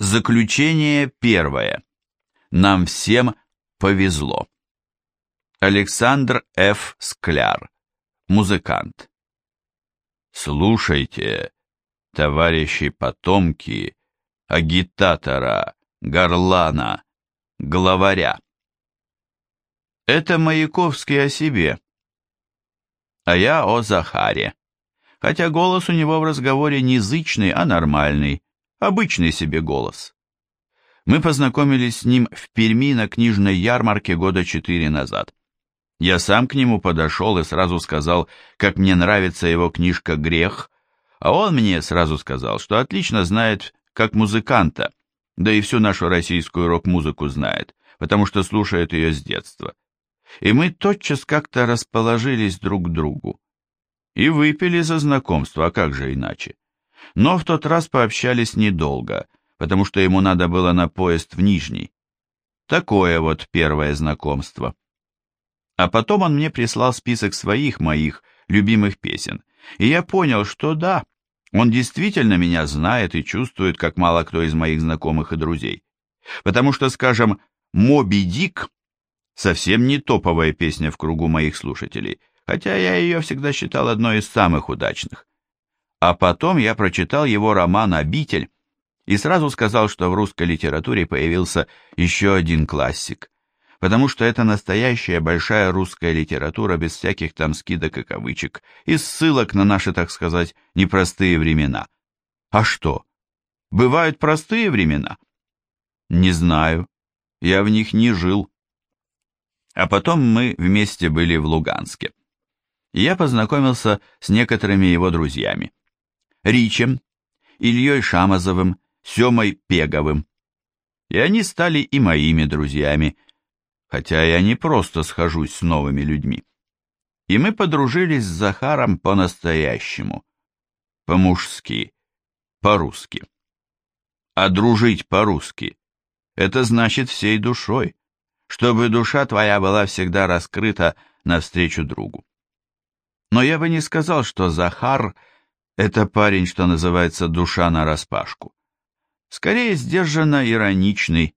Заключение первое. Нам всем повезло. Александр Ф. Скляр, музыкант. Слушайте, товарищи потомки, агитатора, горлана, главаря. Это Маяковский о себе, а я о Захаре. Хотя голос у него в разговоре не зычный, а нормальный, Обычный себе голос. Мы познакомились с ним в Перми на книжной ярмарке года четыре назад. Я сам к нему подошел и сразу сказал, как мне нравится его книжка «Грех», а он мне сразу сказал, что отлично знает как музыканта, да и всю нашу российскую рок-музыку знает, потому что слушает ее с детства. И мы тотчас как-то расположились друг к другу. И выпили за знакомство, а как же иначе? Но в тот раз пообщались недолго, потому что ему надо было на поезд в Нижний. Такое вот первое знакомство. А потом он мне прислал список своих моих любимых песен, и я понял, что да, он действительно меня знает и чувствует, как мало кто из моих знакомых и друзей. Потому что, скажем, «Моби Дик» совсем не топовая песня в кругу моих слушателей, хотя я ее всегда считал одной из самых удачных. А потом я прочитал его роман «Обитель» и сразу сказал, что в русской литературе появился еще один классик, потому что это настоящая большая русская литература без всяких там скидок и кавычек, и ссылок на наши, так сказать, непростые времена. А что? Бывают простые времена? Не знаю. Я в них не жил. А потом мы вместе были в Луганске. Я познакомился с некоторыми его друзьями. Ричем, Ильей Шамазовым, Семой Пеговым. И они стали и моими друзьями, хотя я не просто схожусь с новыми людьми. И мы подружились с Захаром по-настоящему, по-мужски, по-русски. А дружить по-русски — это значит всей душой, чтобы душа твоя была всегда раскрыта навстречу другу. Но я бы не сказал, что Захар — это парень, что называется, душа нараспашку. Скорее сдержанно ироничный,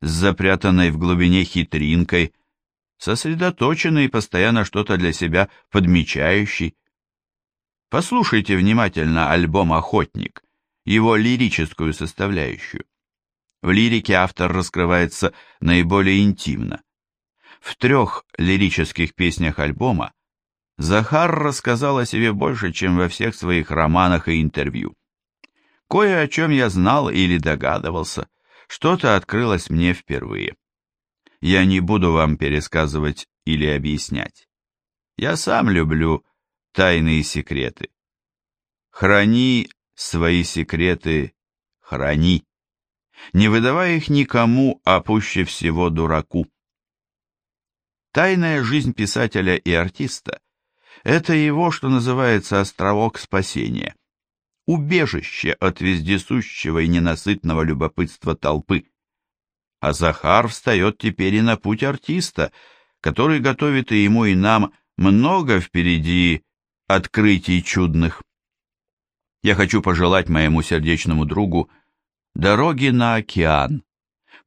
с запрятанной в глубине хитринкой, сосредоточенный и постоянно что-то для себя подмечающий. Послушайте внимательно альбом «Охотник», его лирическую составляющую. В лирике автор раскрывается наиболее интимно. В трех лирических песнях альбома Захар рассказал о себе больше, чем во всех своих романах и интервью. Кое о чем я знал или догадывался, что-то открылось мне впервые. Я не буду вам пересказывать или объяснять. Я сам люблю тайные секреты. Храни свои секреты, храни. Не выдавай их никому, а пуще всего дураку. Тайная жизнь писателя и артиста – это его, что называется, островок спасения. Убежище от вездесущего и ненасытного любопытства толпы. А Захар встает теперь и на путь артиста, который готовит и ему, и нам много впереди открытий чудных. Я хочу пожелать моему сердечному другу дороги на океан,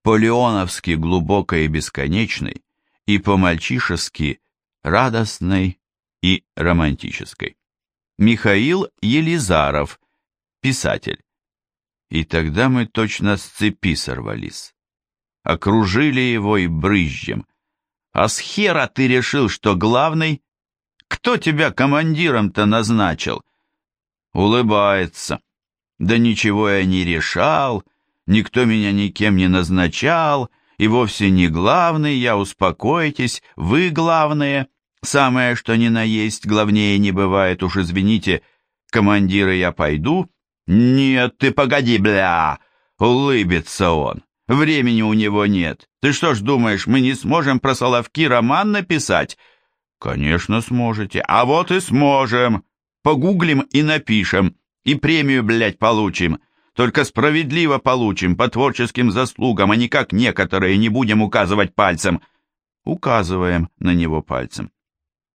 по-леоновски глубокой и бесконечной, и по-мальчишески радостной и романтической. Михаил Елизаров, писатель. И тогда мы точно с цепи сорвались. Окружили его и брызжем. А с хера ты решил, что главный? Кто тебя командиром-то назначил? Улыбается. Да ничего я не решал, никто меня никем не назначал, и вовсе не главный, я успокойтесь, вы главные. Самое, что ни на есть, главнее не бывает, уж извините, командиры, я пойду. Нет, ты погоди, бля, улыбится он. Времени у него нет. Ты что ж думаешь, мы не сможем про Соловки роман написать? Конечно, сможете. А вот и сможем. Погуглим и напишем. И премию, блядь, получим. Только справедливо получим, по творческим заслугам, а не как некоторые, не будем указывать пальцем. Указываем на него пальцем.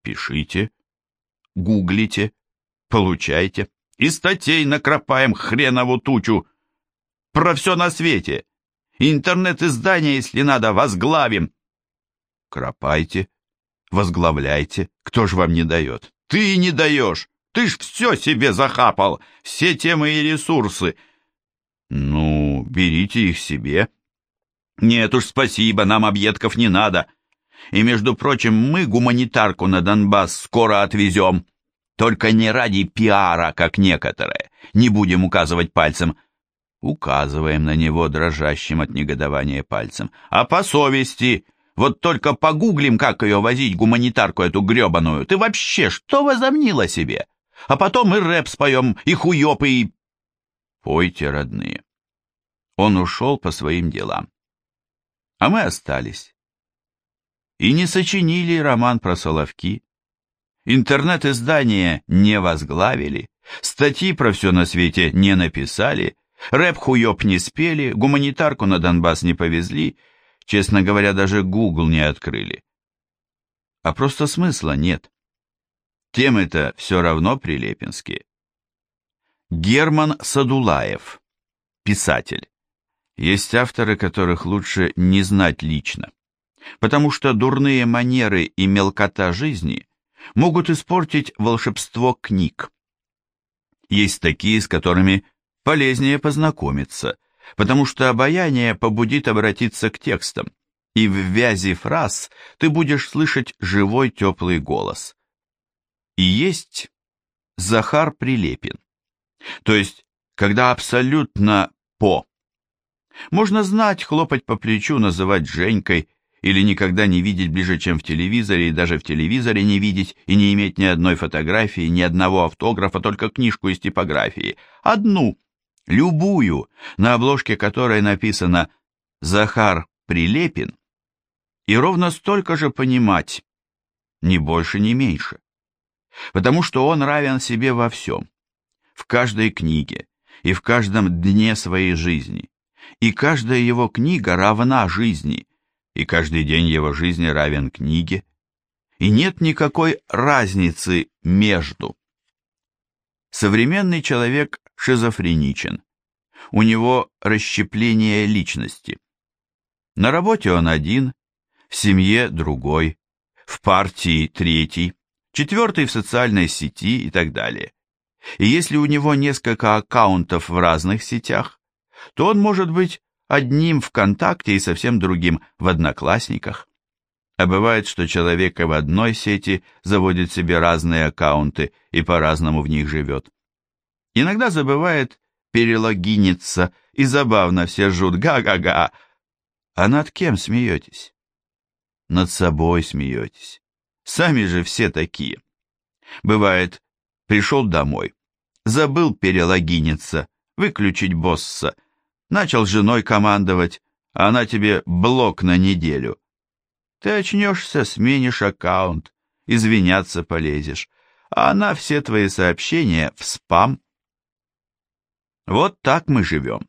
Пишите, гуглите, получайте. И статей накропаем хренову тучу. Про все на свете. Интернет-издание, если надо, возглавим. Кропайте, возглавляйте. Кто ж вам не дает? Ты не даешь. Ты ж все себе захапал. Все темы и ресурсы. Ну, берите их себе. Нет уж, спасибо, нам объедков не надо. И, между прочим, мы гуманитарку на Донбасс скоро отвезем. Только не ради пиара, как некоторые. Не будем указывать пальцем. Указываем на него дрожащим от негодования пальцем. А по совести... Вот только погуглим, как ее возить, гуманитарку эту гребаную. Ты вообще что возомнила себе? А потом и рэп споем, и хуёпы, и... Пойте, родные. Он ушел по своим делам. А мы остались и не сочинили роман про Соловки. Интернет-издания не возглавили, статьи про все на свете не написали, рэп-хуёб не спели, гуманитарку на Донбасс не повезли, честно говоря, даже Google не открыли. А просто смысла нет. Темы-то все равно прилепинские. Герман Садулаев, писатель. Есть авторы, которых лучше не знать лично потому что дурные манеры и мелкота жизни могут испортить волшебство книг. Есть такие, с которыми полезнее познакомиться, потому что обаяние побудит обратиться к текстам, и в вязи фраз ты будешь слышать живой теплый голос. И есть Захар Прилепин, то есть когда абсолютно по. Можно знать, хлопать по плечу, называть Женькой – или никогда не видеть ближе, чем в телевизоре, и даже в телевизоре не видеть, и не иметь ни одной фотографии, ни одного автографа, только книжку из типографии. Одну, любую, на обложке которой написано «Захар Прилепин», и ровно столько же понимать, ни больше, ни меньше. Потому что он равен себе во всем, в каждой книге и в каждом дне своей жизни. И каждая его книга равна жизни – и каждый день его жизни равен книге, и нет никакой разницы между. Современный человек шизофреничен. У него расщепление личности. На работе он один, в семье другой, в партии третий, четвертый в социальной сети и так далее. И если у него несколько аккаунтов в разных сетях, то он может быть одним ВКонтакте и совсем другим в Одноклассниках. А бывает, что человек и в одной сети заводит себе разные аккаунты и по-разному в них живет. Иногда забывает перелогиниться, и забавно все жут «га-га-га». А над кем смеетесь? Над собой смеетесь. Сами же все такие. Бывает, пришел домой, забыл перелогиниться, выключить босса, Начал женой командовать, а она тебе блок на неделю. Ты очнешься, сменишь аккаунт, извиняться полезешь, а она все твои сообщения в спам. Вот так мы живем.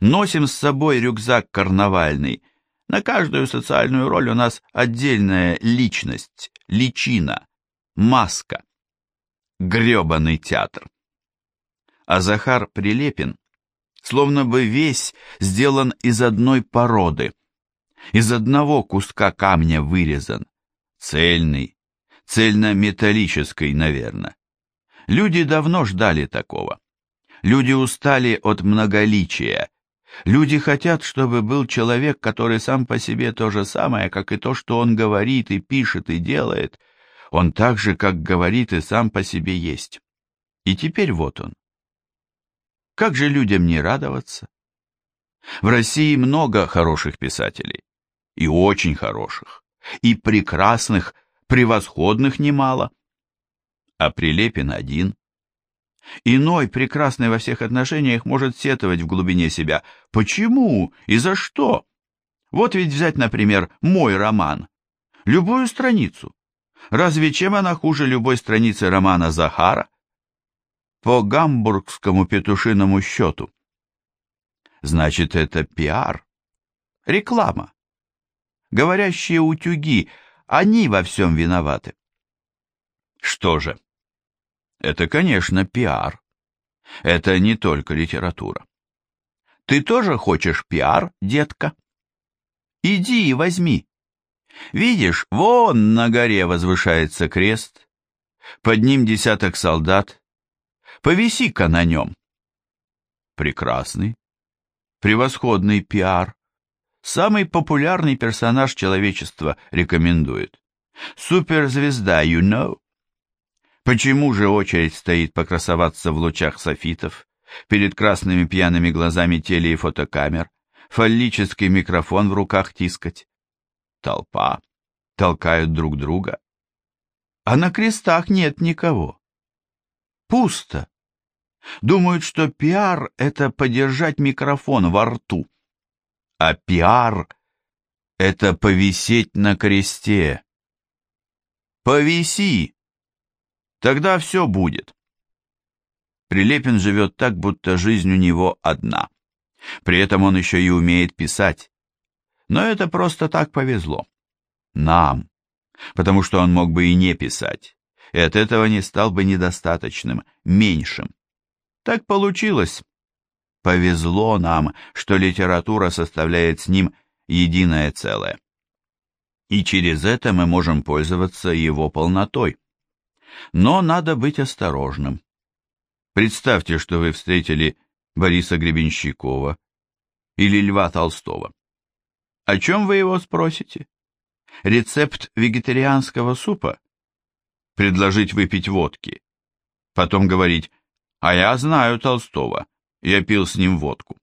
Носим с собой рюкзак карнавальный. На каждую социальную роль у нас отдельная личность, личина, маска. Гребаный театр. А Захар Прилепин словно бы весь сделан из одной породы, из одного куска камня вырезан, цельный, цельно-металлический, наверное. Люди давно ждали такого. Люди устали от многоличия. Люди хотят, чтобы был человек, который сам по себе то же самое, как и то, что он говорит и пишет и делает. Он так же, как говорит и сам по себе есть. И теперь вот он. Как же людям не радоваться? В России много хороших писателей, и очень хороших, и прекрасных, превосходных немало. А Прилепин один. Иной, прекрасный во всех отношениях, может сетовать в глубине себя. Почему и за что? Вот ведь взять, например, мой роман. Любую страницу. Разве чем она хуже любой страницы романа Захара? По гамбургскому петушиному счету. Значит, это пиар, реклама. Говорящие утюги, они во всем виноваты. Что же? Это, конечно, пиар. Это не только литература. Ты тоже хочешь пиар, детка? Иди и возьми. Видишь, вон на горе возвышается крест. Под ним десяток солдат. Повиси-ка на нем. Прекрасный, превосходный пиар. Самый популярный персонаж человечества рекомендует. Суперзвезда, you know. Почему же очередь стоит покрасоваться в лучах софитов, перед красными пьяными глазами теле- и фотокамер, фаллический микрофон в руках тискать? Толпа. Толкают друг друга. А на крестах нет никого. Пусто. Думают, что пиар — это подержать микрофон во рту. А пиар — это повисеть на кресте. Повиси! Тогда все будет. Прилепин живет так, будто жизнь у него одна. При этом он еще и умеет писать. Но это просто так повезло. Нам. Потому что он мог бы и не писать. И от этого не стал бы недостаточным, меньшим. Так получилось. Повезло нам, что литература составляет с ним единое целое. И через это мы можем пользоваться его полнотой. Но надо быть осторожным. Представьте, что вы встретили Бориса Гребенщикова или Льва Толстого. О чем вы его спросите? Рецепт вегетарианского супа? Предложить выпить водки. Потом говорить, а я знаю Толстого, я пил с ним водку.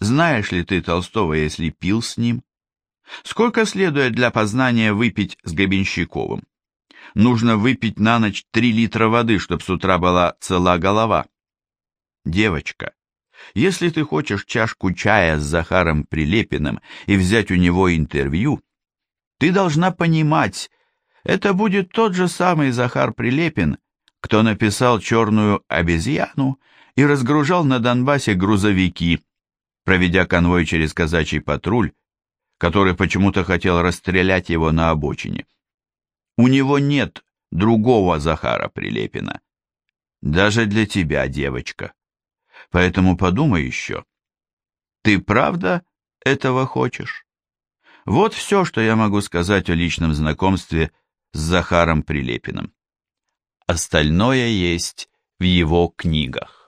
Знаешь ли ты Толстого, если пил с ним? Сколько следует для познания выпить с Гребенщиковым? нужно выпить на ночь три литра воды, чтобы с утра была цела голова. Девочка, если ты хочешь чашку чая с Захаром Прилепиным и взять у него интервью, ты должна понимать, это будет тот же самый Захар Прилепин, кто написал «Черную обезьяну» и разгружал на Донбассе грузовики, проведя конвой через казачий патруль, который почему-то хотел расстрелять его на обочине. У него нет другого Захара Прилепина. Даже для тебя, девочка. Поэтому подумай еще. Ты правда этого хочешь? Вот все, что я могу сказать о личном знакомстве с Захаром Прилепиным. Остальное есть в его книгах.